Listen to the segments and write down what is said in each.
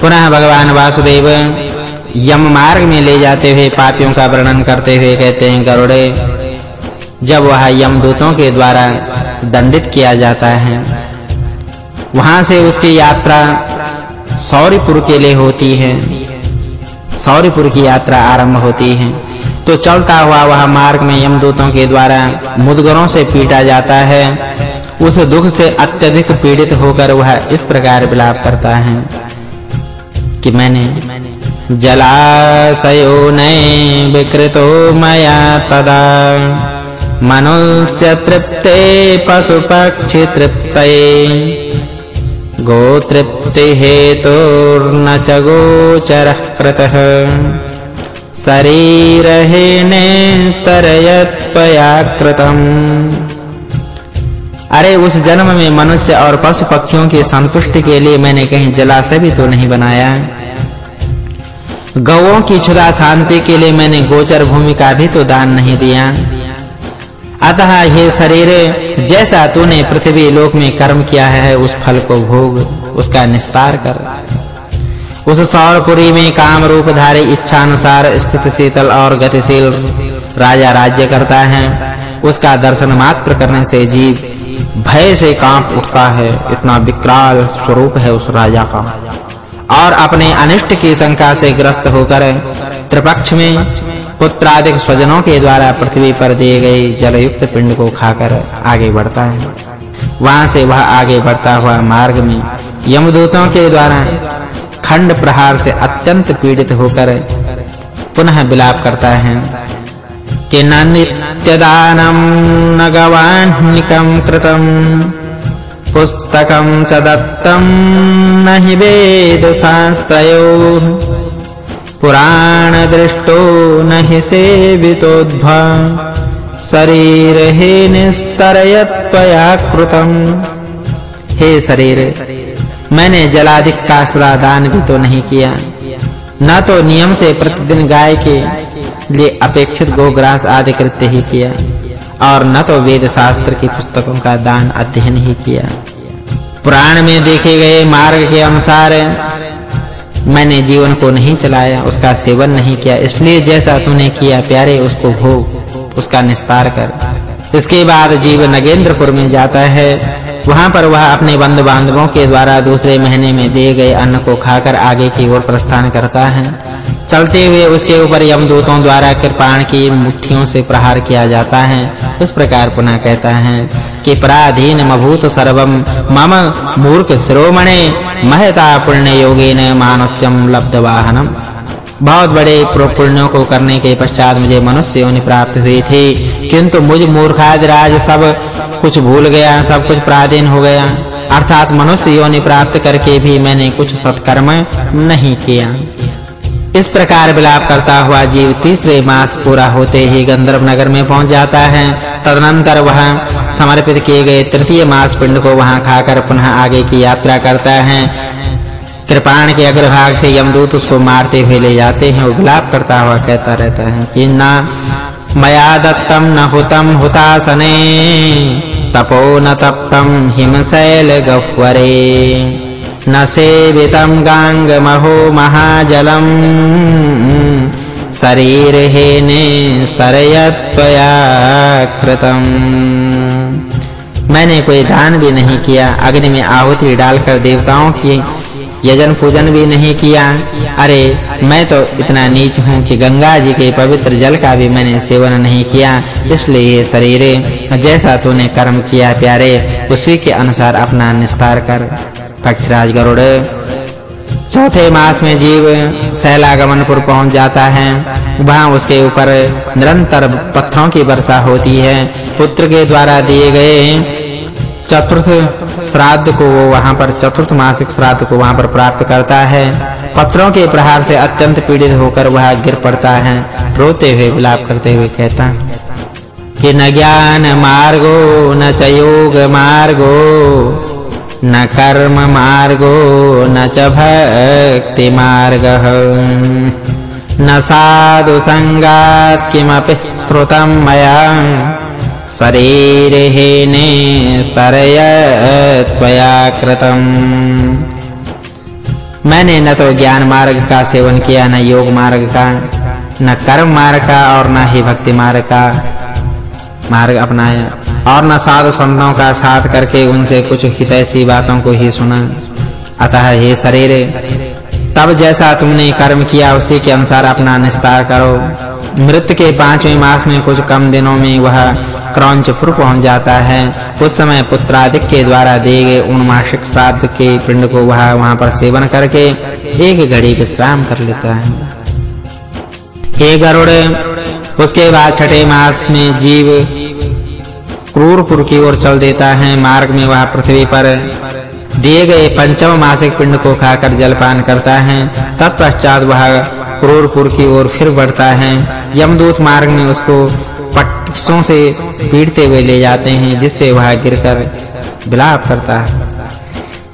पुनः भगवान वासुदेव यम मार्ग में ले जाते हुए पापियों का वर्णन करते हुए कहते हैं, गरुड़े, जब वह यमदूतों के द्वारा दंडित किया जाता है, वहाँ से उसकी यात्रा सौरीपुर के लिए होती है। सौरीपुर की यात्रा आरंभ होती है। तो चलता हुआ वह मार्ग में यमदूतों के द्वारा मुदगरों से पीटा जाता है। उस दुख से अत्यधिक पीड़ित होकर वह इस प्रकार विलाप करता है। कि मैंने जलाशयो विकृतो मया तदा। मनुष्य तृप्ते पशु पक्षी तृप्तये। गोतृप्ति हेतुर्न च गोचरः कृतः। शरीरहेने स्तरयत्पया अरे, उस जन्म में मनुष्य और पशु पक्षियों की संतुष्टि के लिए मैंने कहीं जलाशय भी तो नहीं बनाया। गौओं की क्षुधा शांति के लिए मैंने गोचर भूमि का भी तो दान नहीं दिया। अतः हे शरीर, जैसा तूने पृथ्वी लोक में कर्म किया है उस फल को भोग, उसका निस्तार कर। उस सौरपुरी में काम रूप धारी इच्छा अनुसार स्थित शीतल और गतिशील राजा राज्य करता है। उसका दर्शन मात्र करने से जीव भय से काँप उठता है। इतना विकराल स्वरूप है उस राजा का। और अपने अनिष्ट की शंका से ग्रस्त होकर त्रिपक्ष में पुत्रादिक स्वजनों के द्वारा पृथ्वी पर दिए गए जलयुक्त पिंड को खाकर आगे बढ़ता है। वहाँ से वह आगे बढ़ता हुआ मार्ग में यमदूतों के द्वारा खंड प्रहार से अत्यंत पीड़ित होकर पुनः विलाप करता है। कि न नित्यदानं न गवाह्निकं कृतं। पुस्तकं च दत्तं न हि वेदशास्त्रयोः। पुराणदृष्टो न हि सेवितोद्भा शरीरहे निस्तरयत्वया कृतं हे शरीर, मैंने जलाधिक का सदा दान भी तो नहीं किया। न तो नियम से प्रतिदिन गाय के लिए अपेक्षित गोग्रास आदि कृत्य ही किया। और न तो वेद शास्त्र की पुस्तकों का दान अध्ययन ही किया। पुराण में देखे गए मार्ग के अनुसार मैंने जीवन को नहीं चलाया, उसका सेवन नहीं किया। इसलिए जैसा तूने किया, प्यारे, उसको भोग, उसका निस्तार कर। इसके बाद जीव नगेंद्रपुर में जाता है। वहाँ पर वह अपने बंधु बांधवों के द्वारा दूसरे महीने में दिए गए अन्न को खाकर आगे की ओर प्रस्थान करता है। चलते हुए उसके ऊपर यमदूतों द्वारा कृपाण की मुट्ठियों से प्रहार किया जाता है। उस प्रकार पुनः कहता है कि पराधीन मभूत सर्वम मम मूर्ख शिरोमणे महता पुण्य योगेन मानस्यम लब्ध वाहनम बहुत बड़े पुण्यों को करने के पश्चात मुझे मनुष्य योनि प्राप्त हुई थी। किंतु मुझ मूर्खादिराज सब कुछ भूल गया, सब कुछ पराधीन हो गया। अर्थात मनुष्य योनि प्राप्त करके भी मैंने कुछ सत्कर्म नहीं किया। इस प्रकार विलाप करता हुआ जीव तीसरे मास पूरा होते ही गंधर्व नगर में पहुँच जाता है। तदनंतर वह समर्पित किए गए तृतीय मास पिंड को वहाँ खाकर पुनः आगे की यात्रा करता है। कृपाण के अग्रभाग से यमदूत उसको मारते हुए ले जाते हैं विलाप करता हुआ कहता रहता है कि, ना, मया दत्तम न हुतम हुतासने, तपो न तप्तम हिमशैल गह्वरे न सेवितं गाङ्गमहो महाजलम् शरीरहेने स्तरयत्वया कृतम् मैंने कोई दान भी नहीं किया, अग्नि में आहुति डालकर देवताओं की यजन पूजन भी नहीं किया। अरे, मैं तो इतना नीच हूँ कि गंगा जी के पवित्र जल का भी मैंने सेवन नहीं किया, इसलिए ये शरीर, जैसा तूने कर्म किया प्यारे, उसी के अनुसार अपना निस्तार कर। पक्षराज गरुड़। चौथे मास में जीव सैलागमनपुर पहुँच जाता है। वहाँ उसके ऊपर निरंतर पत्थरों की वर्षा होती है। पुत्र के द्वारा दिए गए चतुर्थ श्राद्ध को वो वहाँ पर, चतुर्थ मासिक श्राद्ध को वहाँ पर प्राप्त करता है। पत्थरों के प्रहार से अत्यंत पीड़ित होकर वह गिर पड़ता है। रोते हुए, विलाप करते हुए कहता, कि न ज्ञान मार्गो, न च योग मार्गो न कर्म मार्गो, न च भक्ति मार्गः। न साधु संगात् किमपि श्रुतं मया। शरीरहेने स्तरय त्वया कृतम् मैंने न तो ज्ञान मार्ग का सेवन किया, न योग मार्ग का, न कर्म मार्ग का और न ही भक्ति मार्ग का। मार्ग अपनाया। और न साधु संतों का साथ करके उनसे कुछ हितैषी बातों को ही सुना। अतः हे शरीर, तब जैसा तुमने कर्म किया, उसी के अनुसार अपना निस्तार करो। मृत्यु के पाँचवें मास में कुछ कम दिनों में वह क्रौंचपुर पहुँच जाता है। उस समय पुत्रादिक के द्वारा दिए गए उन मासिक श्राद्ध के पिंड को वह वहाँ पर सेवन करके एक घड़ी विश्राम कर लेता है। हे गरुड़, उसके बाद छठे मास में जीव क्रूरपुर की ओर चल देता है मार्ग में वह पृथ्वी पर। दिए गए पंचम मासिक पिंड को खाकर जलपान करता है। तत्पश्चात वह क्रूरपुर की ओर फिर बढ़ता है। यमदूत मार्ग में उसको पट्टियों से पीटते हुए ले जाते हैं, जिससे वह गिरकर विलाप करता है।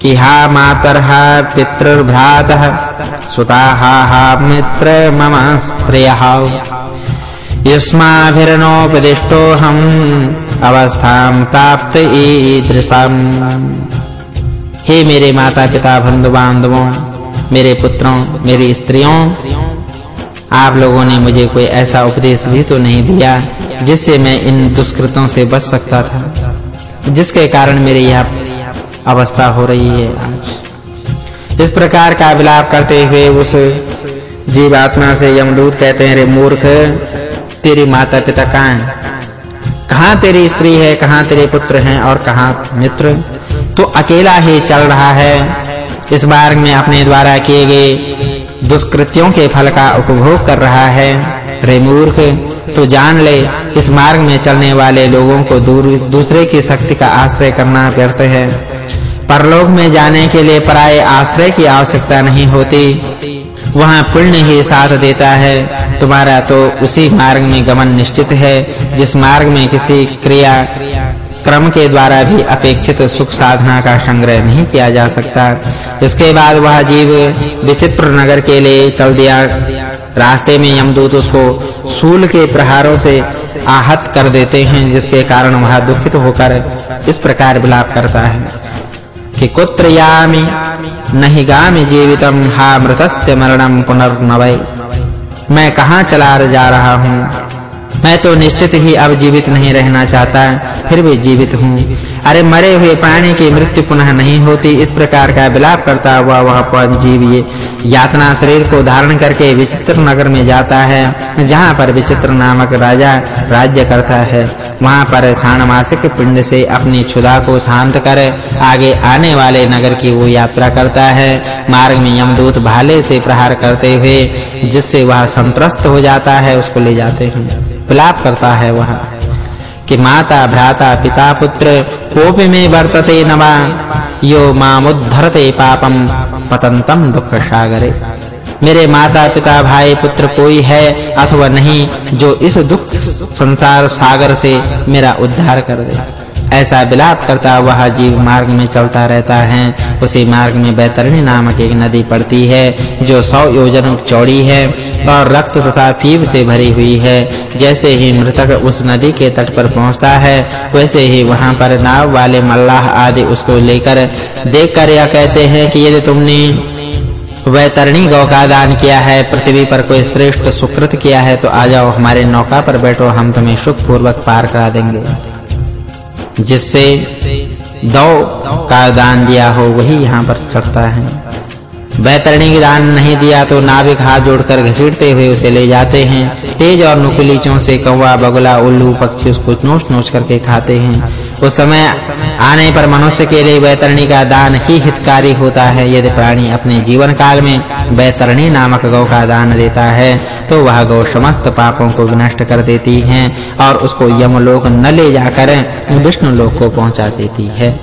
कि हा मातरः पितृभ्रातः सुताः हा हा मित्र मम स्त्रियः। युष्माभिर्नोपदिष्टोऽहम्। अवस्थां प्राप्त ईदृशम्। हे मेरे माता पिता बंधु बांधवों मेरे पुत्रों, मेरी स्त्रियों, आप लोगों ने मुझे कोई ऐसा उपदेश भी तो नहीं दिया जिससे मैं इन दुष्कृतों से बच सकता था, जिसके कारण मेरी यह अवस्था हो रही है आज। इस प्रकार का विलाप करते हुए उस जीवात्मा से यमदूत कहते हैं रे मूर्ख, तेरी माता पिता कहाँ हैं? कहाँ तेरी स्त्री है, कहाँ तेरे पुत्र हैं और कहाँ मित्र? तो अकेला ही चल रहा है। इस मार्ग में अपने द्वारा किए गए दुष्कृत्यों के फल का उपभोग कर रहा है। रे मूर्ख तो जान ले, इस मार्ग में चलने वाले लोगों को दूर, दूसरे की शक्ति का आश्रय करना व्यर्थ है। परलोक में जाने के लिए पराये आश्रय की आवश्यकता नहीं होती। वहाँ पुण्य ही साथ देता है। तुम्हारा तो उसी मार्ग में गमन निश्चित है, जिस मार्ग में किसी क्रिया क्रम के द्वारा भी अपेक्षित सुख साधना का संग्रह नहीं किया जा सकता। इसके बाद वह जीव विचित्र नगर के लिए चल दिया। रास्ते में यमदूत उसको सूल के प्रहारों से आहत कर देते हैं, जिसके कारण वह दुखित होकर इस प्रकार विलाप करता है कि कुत्र यामि, नहीं गामि जीवितम, हा मृतस्य मरणम पुनर्नवय मैं कहाँ चला जा रहा हूँ? मैं तो निश्चित ही अब जीवित नहीं रहना चाहता, फिर भी जीवित हूँ। अरे मरे हुए प्राणी की मृत्यु पुनः नहीं होती, इस प्रकार का विलाप करता हुआ वह जीव ये यातना शरीर को धारण करके विचित्र नगर में जाता है, जहाँ पर विचित्र नामक राजा राज्य करता है। वहाँ पर षाणमासिक पिंड से अपनी क्षुधा को शांत कर आगे आने वाले नगर की वो यात्रा करता है। मार्ग में यमदूत भाले से प्रहार करते हुए, जिससे वह संत्रस्त हो जाता है, उसको ले जाते हैं। विलाप करता है वह कि, माता, भ्राता, पिता, पुत्र, कोप में वर्तते नवा, यो मामुद्धरते पापम, पतंतम दुख सागरे। मेरे माता पिता भाई, पुत्र कोई है अथवा नहीं जो इस दुख संसार सागर से मेरा उद्धार कर दे। ऐसा विलाप करता वह जीव मार्ग में चलता रहता है। उसी मार्ग में बैतरणी नामक एक नदी पड़ती है, जो 100 योजन चौड़ी है और रक्त तथा फीव से भरी हुई है। जैसे ही मृतक उस नदी के तट पर पहुँचता है, वैसे ही वहाँ पर नाव वाले मल्लाह आदि उसको लेकर देखकर यह कहते हैं कि यदि तुमने वैतरणी गौ का दान किया है, पृथ्वी पर कोई श्रेष्ठ सुकृत किया है तो आ जाओ हमारे नौका पर बैठो, हम तुम्हें सुख पूर्वक पार करा देंगे। जिससे दौ का दान दिया हो, वही यहाँ पर चढ़ता है। वैतरणी की दान नहीं दिया तो नाविक हाथ जोड़कर घसीटते हुए उसे ले जाते हैं। तेज और नुकीली चों से कौवा, बगुला, उल्लू, पक्षी उसको नोच-नोच करके खाते हैं। उस समय आने पर मनुष्य के लिए वैतरणी का दान ही हितकारी होता है। यदि प्राणी अपने जीवन काल में वैतरणी नामक गौ का दान देता है तो वह गौ समस्त पापों को विनष्ट कर देती है और उसको यमलोक न ले जाकर विष्णु लोक को पहुँचा देती है।